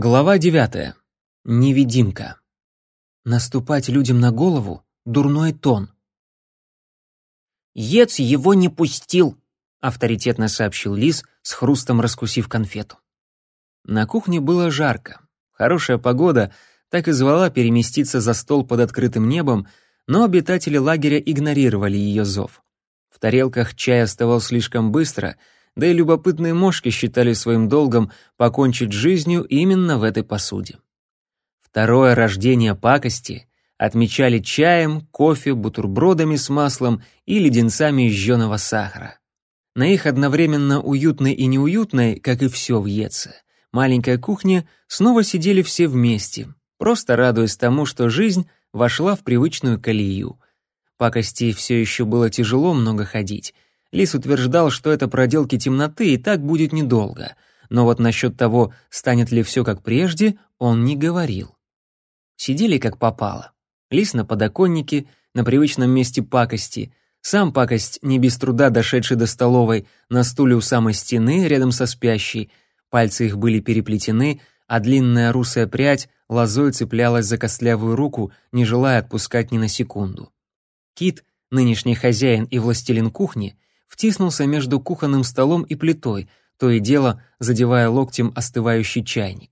Глава девятая. Невидимка. Наступать людям на голову — дурной тон. «Ец его не пустил», — авторитетно сообщил Лис, с хрустом раскусив конфету. На кухне было жарко. Хорошая погода так и звала переместиться за стол под открытым небом, но обитатели лагеря игнорировали ее зов. В тарелках чай остывал слишком быстро — да и любопытные мошки считали своим долгом покончить жизнью именно в этой посуде. Второе рождение пакости отмечали чаем, кофе, бутербродами с маслом и леденцами жженого сахара. На их одновременно уютной и неуютной, как и все в Еце, маленькой кухне снова сидели все вместе, просто радуясь тому, что жизнь вошла в привычную колею. Пакости все еще было тяжело много ходить — Лис утверждал, что это проделки темноты и так будет недолго, но вот насчет того, станет ли все как прежде, он не говорил. Сидели как попало. Лис на подоконнике, на привычном месте пакости, сам пакость, не без труда дошедший до столовой, на стуле у самой стены, рядом со спящей, пальцы их были переплетены, а длинная русая прядь лозой цеплялась за костлявую руку, не желая отпускать ни на секунду. Кит, нынешний хозяин и властелин кухни, втиснулся между кухонным столом и плитой, то и дело задевая локтем остывающий чайник.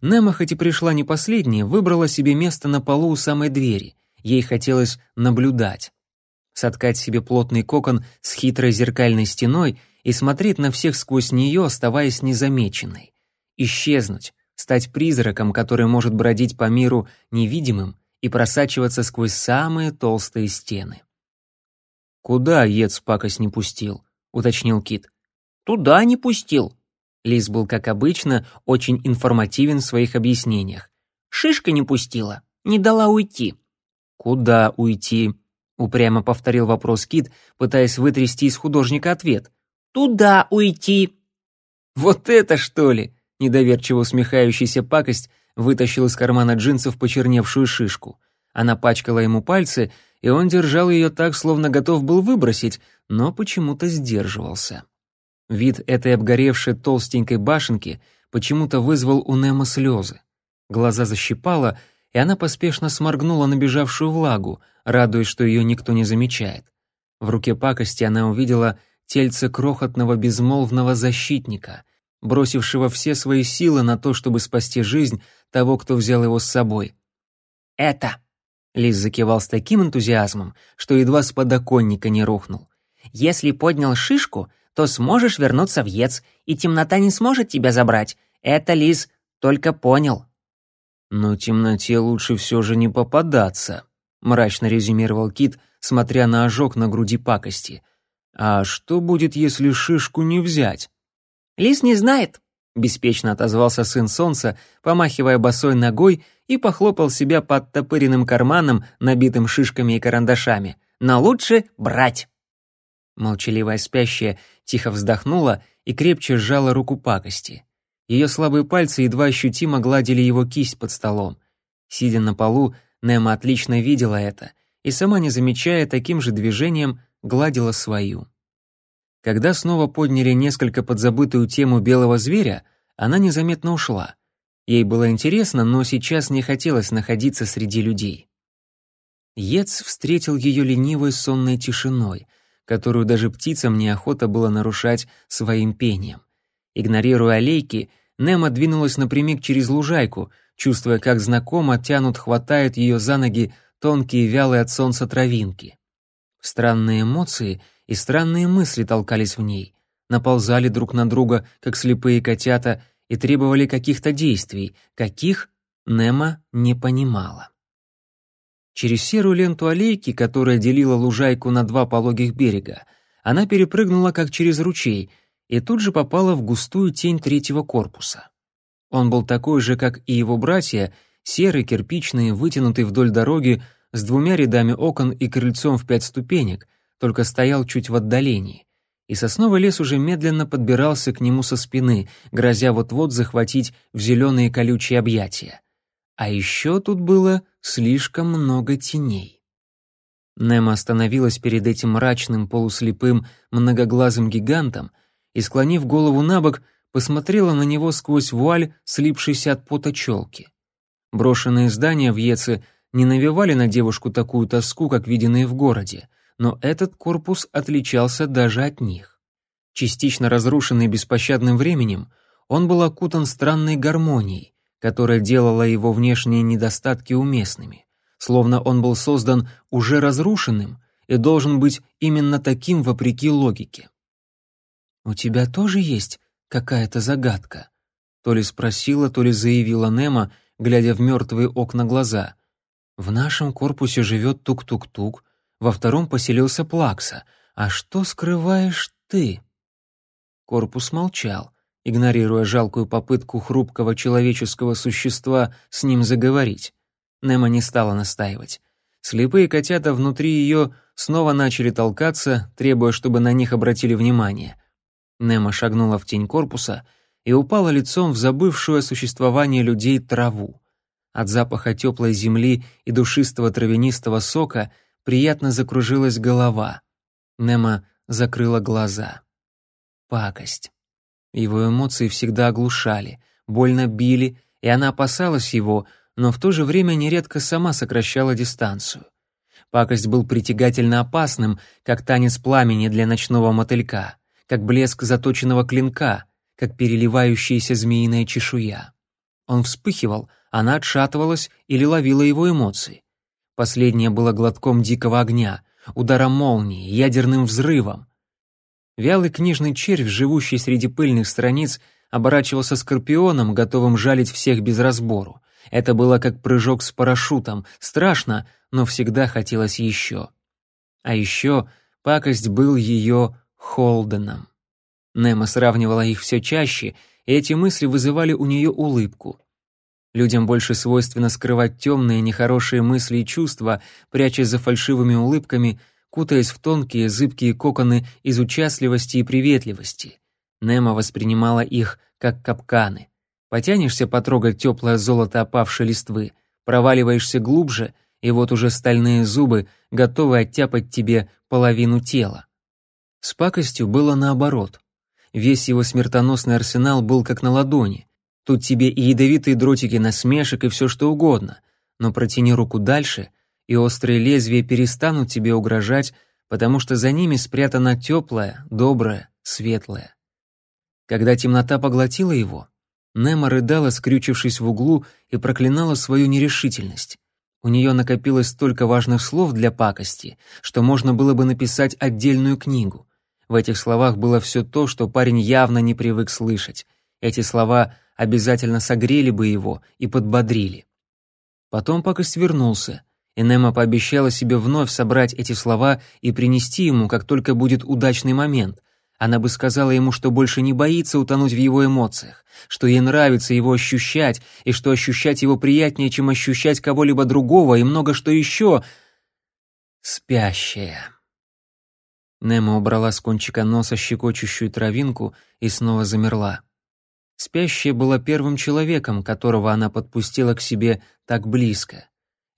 Немо, хоть и пришла не последняя, выбрала себе место на полу у самой двери. Ей хотелось наблюдать. Соткать себе плотный кокон с хитрой зеркальной стеной и смотреть на всех сквозь нее, оставаясь незамеченной. Исчезнуть, стать призраком, который может бродить по миру невидимым и просачиваться сквозь самые толстые стены. «Куда Ец пакость не пустил?» — уточнил Кит. «Туда не пустил». Лис был, как обычно, очень информативен в своих объяснениях. «Шишка не пустила, не дала уйти». «Куда уйти?» — упрямо повторил вопрос Кит, пытаясь вытрясти из художника ответ. «Туда уйти». «Вот это что ли?» — недоверчиво усмехающийся пакость вытащил из кармана джинсов почерневшую шишку. Она пачкала ему пальцы, и он держал ее так, словно готов был выбросить, но почему-то сдерживался. Вид этой обгоревшей толстенькой башенки почему-то вызвал у Немо слезы. Глаза защипало, и она поспешно сморгнула набежавшую влагу, радуясь, что ее никто не замечает. В руке пакости она увидела тельце крохотного безмолвного защитника, бросившего все свои силы на то, чтобы спасти жизнь того, кто взял его с собой. «Это Лис закивал с таким энтузиазмом, что едва с подоконника не рухнул. «Если поднял шишку, то сможешь вернуться в Ец, и темнота не сможет тебя забрать. Это Лис только понял». «Но темноте лучше все же не попадаться», — мрачно резюмировал Кит, смотря на ожог на груди пакости. «А что будет, если шишку не взять?» «Лис не знает», — беспечно отозвался сын солнца, помахивая босой ногой и похлопал себя под топыренным карманом, набитым шишками и карандашами. «Но лучше брать!» Молчаливая спящая тихо вздохнула и крепче сжала руку пакости. Ее слабые пальцы едва ощутимо гладили его кисть под столом. Сидя на полу, Немо отлично видела это и, сама не замечая таким же движением, гладила свою. Когда снова подняли несколько подзабытую тему белого зверя, она незаметно ушла. Ей было интересно, но сейчас не хотелось находиться среди людей. Ец встретил ее ленивой сонной тишиной, которую даже птицам неохота было нарушать своим пением. Игнорируя аллейки, Немо двинулась напрямик через лужайку, чувствуя, как знакомо тянут, хватают ее за ноги тонкие вялые от солнца травинки. Странные эмоции и странные мысли толкались в ней, наползали друг на друга, как слепые котята, и требовали каких-то действий, каких Немо не понимала. Через серую ленту аллейки, которая делила лужайку на два пологих берега, она перепрыгнула как через ручей и тут же попала в густую тень третьего корпуса. Он был такой же, как и его братья, серый, кирпичный, вытянутый вдоль дороги, с двумя рядами окон и крыльцом в пять ступенек, только стоял чуть в отдалении и сосновый лес уже медленно подбирался к нему со спины, грозя вот-вот захватить в зеленые колючие объятия. А еще тут было слишком много теней. Немо остановилась перед этим мрачным, полуслепым, многоглазым гигантом и, склонив голову на бок, посмотрела на него сквозь вуаль, слипшейся от пота челки. Брошенные здания в Еце не навевали на девушку такую тоску, как виденные в городе, но этот корпус отличался даже от них. Частично разрушенный беспощадным временем, он был окутан странной гармонией, которая делала его внешние недостатки уместными, словно он был создан уже разрушенным и должен быть именно таким вопреки логике. «У тебя тоже есть какая-то загадка?» То ли спросила, то ли заявила Немо, глядя в мертвые окна глаза. «В нашем корпусе живет тук-тук-тук, во втором поселился Плакса. А что скрываешь ты?» Корпус молчал, игнорируя жалкую попытку хрупкого человеческого существа с ним заговорить. Немо не стала настаивать. Слепые котята внутри ее снова начали толкаться, требуя, чтобы на них обратили внимание. Немо шагнула в тень корпуса и упала лицом в забывшую о существовании людей траву. От запаха теплой земли и душистого травянистого сока приятно закружилась голова. Немо закрыла глаза. Пакость. Его эмоции всегда оглушали, больно били, и она опасалась его, но в то же время нередко сама сокращала дистанцию. Пакость был притягательно опасным, как танец пламени для ночного мотылька, как блеск заточенного клинка, как переливающаяся змеиная чешуя. Он вспыхивал, она отшатывалась или ловила его эмоции. Последнее было глотком дикого огня, ударом молнии, ядерным взрывом. Вялый книжный червь, живущий среди пыльных страниц, оборачивался скорпионом, готовым жалить всех без разбору. Это было как прыжок с парашютом, страшно, но всегда хотелось еще. А еще пакость был ее Холденом. Немо сравнивала их все чаще, и эти мысли вызывали у нее улыбку. Людям больше свойственно скрывать темные, нехорошие мысли и чувства, прячась за фальшивыми улыбками, кутаясь в тонкие, зыбкие коконы из участливости и приветливости. Немо воспринимала их как капканы. Потянешься потрогать теплое золото опавшей листвы, проваливаешься глубже, и вот уже стальные зубы готовы оттяпать тебе половину тела. С пакостью было наоборот. Весь его смертоносный арсенал был как на ладони. Тут тебе и ядовитые дротики насмешек, и все что угодно. Но протяни руку дальше, и острые лезвия перестанут тебе угрожать, потому что за ними спрятано теплое, доброе, светлое. Когда темнота поглотила его, Немо рыдала, скрючившись в углу, и проклинала свою нерешительность. У нее накопилось столько важных слов для пакости, что можно было бы написать отдельную книгу. В этих словах было все то, что парень явно не привык слышать. Эти слова обязательно согрели бы его и подбодрили. Потом пакость вернулся, и Немо пообещала себе вновь собрать эти слова и принести ему, как только будет удачный момент, она бы сказала ему, что больше не боится утонуть в его эмоциях, что ей нравится его ощущать, и что ощущать его приятнее, чем ощущать кого-либо другого, и много что еще. Спящая. Немо убрала с кончика носа щекочущую травинку и снова замерла. Спящая была первым человеком, которого она подпустила к себе так близко.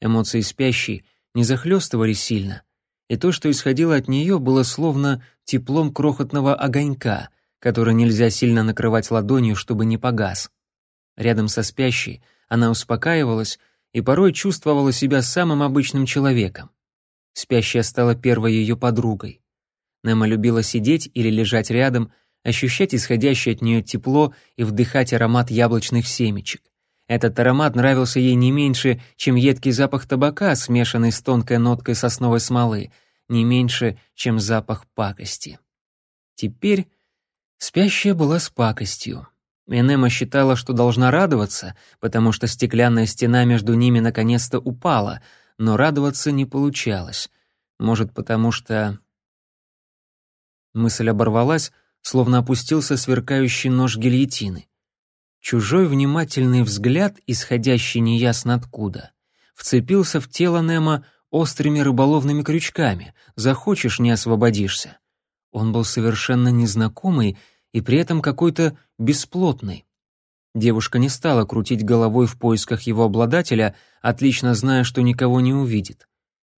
Эмоции спящей не захлестывали сильно, и то, что исходило от нее, было словно теплом крохотного огонька, который нельзя сильно накрывать ладонью, чтобы не погас. Рядом со спящей она успокаивалась и порой чувствовала себя самым обычным человеком. Спящая стала первой ее подругой. Немо любила сидеть или лежать рядом, ощущать исходящее от нее тепло и вдыхать аромат яблочных семечек. Этот аромат нравился ей не меньше, чем едкий запах табака, смешанный с тонкой ноткой сосновой смолы, не меньше, чем запах пакости. Теперь спящая была с пакостью. Энема считала, что должна радоваться, потому что стеклянная стена между ними наконец-то упала, но радоваться не получалось. Может, потому что... Мысль оборвалась, словно опустился сверкающий нож гильотины. Чужой внимательный взгляд, исходящий неясно откуда, вцепился в тело Немо острыми рыболовными крючками. Захочешь — не освободишься. Он был совершенно незнакомый и при этом какой-то бесплотный. Девушка не стала крутить головой в поисках его обладателя, отлично зная, что никого не увидит.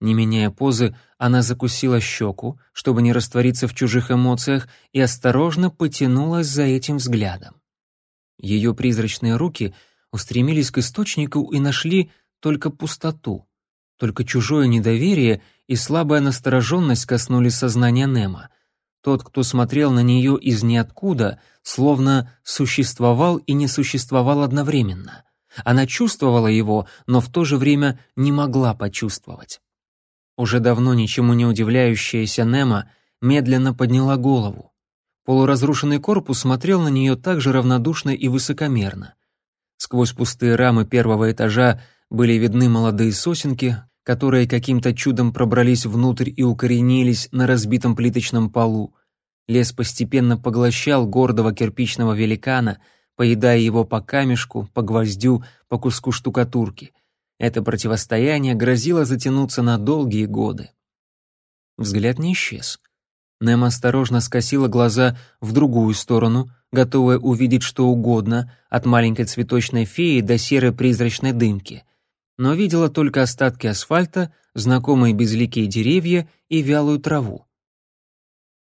Не меняя позы, она закусила щеку, чтобы не раствориться в чужих эмоциях, и осторожно потянулась за этим взглядом. Ее призрачные руки устремились к источнику и нашли только пустоту. Только чужое недоверие и слабая настороженность коснулись сознания Немо. Тот, кто смотрел на нее из ниоткуда, словно существовал и не существовал одновременно. Она чувствовала его, но в то же время не могла почувствовать. Уже давно ничему не удивляющаяся Немо медленно подняла голову. Полуразрушенный корпус смотрел на нее так же равнодушно и высокомерно. Сквозь пустые рамы первого этажа были видны молодые сосенки, которые каким-то чудом пробрались внутрь и укоренились на разбитом плиточном полу. Лес постепенно поглощал гордого кирпичного великана, поедая его по камешку, по гвоздю, по куску штукатурки. Это противостояние грозило затянуться на долгие годы. Взгляд не исчез. Немо осторожно скосила глаза в другую сторону, готовая увидеть что угодно, от маленькой цветочной феи до серой призрачной дымки. Но видела только остатки асфальта, знакомые безликие деревья и вялую траву.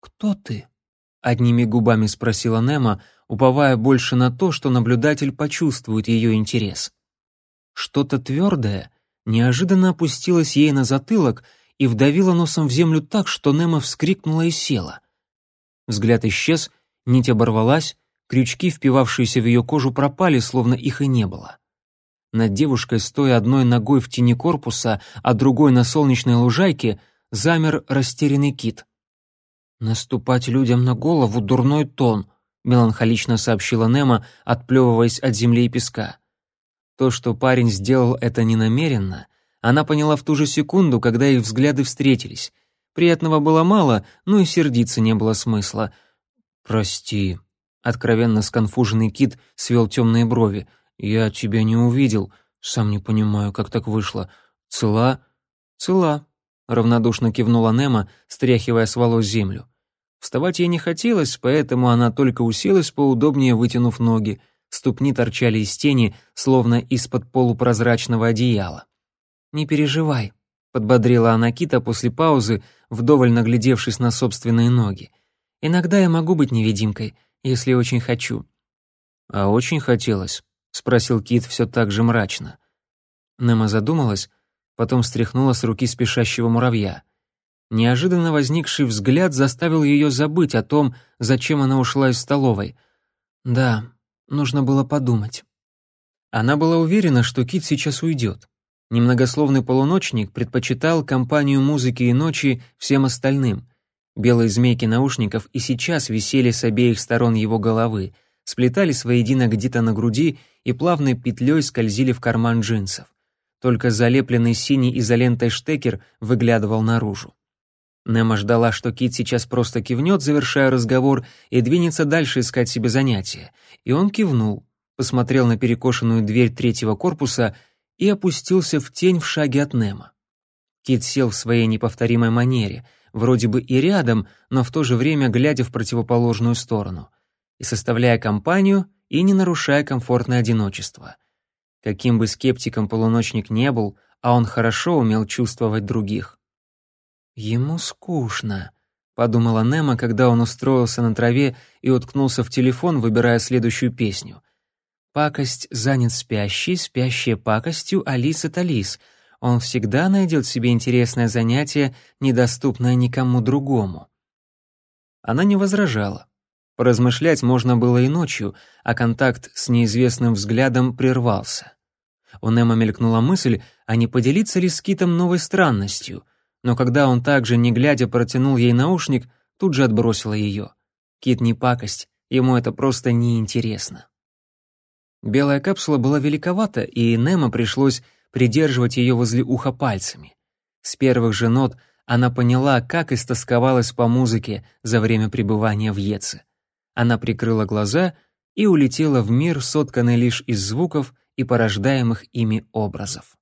«Кто ты?» — одними губами спросила Немо, уповая больше на то, что наблюдатель почувствует ее интерес. Что-то твердое неожиданно опустилось ей на затылок и вдавила носом в землю так, что Немо вскрикнула и села. Взгляд исчез, нить оборвалась, крючки, впивавшиеся в ее кожу, пропали, словно их и не было. Над девушкой, стоя одной ногой в тени корпуса, а другой на солнечной лужайке, замер растерянный кит. «Наступать людям на голову — дурной тон», — меланхолично сообщила Немо, отплевываясь от земли и песка. То, что парень сделал это ненамеренно, она поняла в ту же секунду, когда их взгляды встретились. Приятного было мало, но и сердиться не было смысла. «Прости», — откровенно сконфуженный Кит свел темные брови. «Я тебя не увидел. Сам не понимаю, как так вышло. Цела?» «Цела», — равнодушно кивнула Немо, стряхивая с волос землю. Вставать ей не хотелось, поэтому она только уселась поудобнее, вытянув ноги. Ступни торчали из тени, словно из-под полупрозрачного одеяла. «Не переживай», — подбодрила она Кита после паузы, вдоволь наглядевшись на собственные ноги. «Иногда я могу быть невидимкой, если очень хочу». «А очень хотелось», — спросил Кит все так же мрачно. Немо задумалась, потом стряхнула с руки спешащего муравья. Неожиданно возникший взгляд заставил ее забыть о том, зачем она ушла из столовой. Да, нужно было подумать. Она была уверена, что Кит сейчас уйдет. Немногословный полуночник предпочитал компанию музыки и ночи всем остальным. Белые змейки наушников и сейчас висели с обеих сторон его головы, сплетались воедино где-то на груди и плавной петлей скользили в карман джинсов. Только залепленный синей изолентой штекер выглядывал наружу. Немо ждала, что Кит сейчас просто кивнет, завершая разговор, и двинется дальше искать себе занятия. И он кивнул, посмотрел на перекошенную дверь третьего корпуса и опустился в тень в шаге от Немо. Кит сел в своей неповторимой манере, вроде бы и рядом, но в то же время глядя в противоположную сторону, и составляя компанию, и не нарушая комфортное одиночество. Каким бы скептиком полуночник не был, а он хорошо умел чувствовать других. «Ему скучно», — подумала Немо, когда он устроился на траве и уткнулся в телефон, выбирая следующую песню. Пакость занят спящий, спящая пакостью Алиса Талис. Он всегда найдет себе интересное занятие, недоступное никому другому. Она не возражала. Поразмышлять можно было и ночью, а контакт с неизвестным взглядом прервался. У Немо мелькнула мысль, а не поделиться ли с Китом новой странностью, но когда он также, не глядя, протянул ей наушник, тут же отбросила ее. Кит не пакость, ему это просто неинтересно. Белая капсула была великовата, и Немо пришлось придерживать ее возле уха пальцами. С первых же нот она поняла, как истосковалась по музыке за время пребывания в Еце. Она прикрыла глаза и улетела в мир, сотканный лишь из звуков и порождаемых ими образов.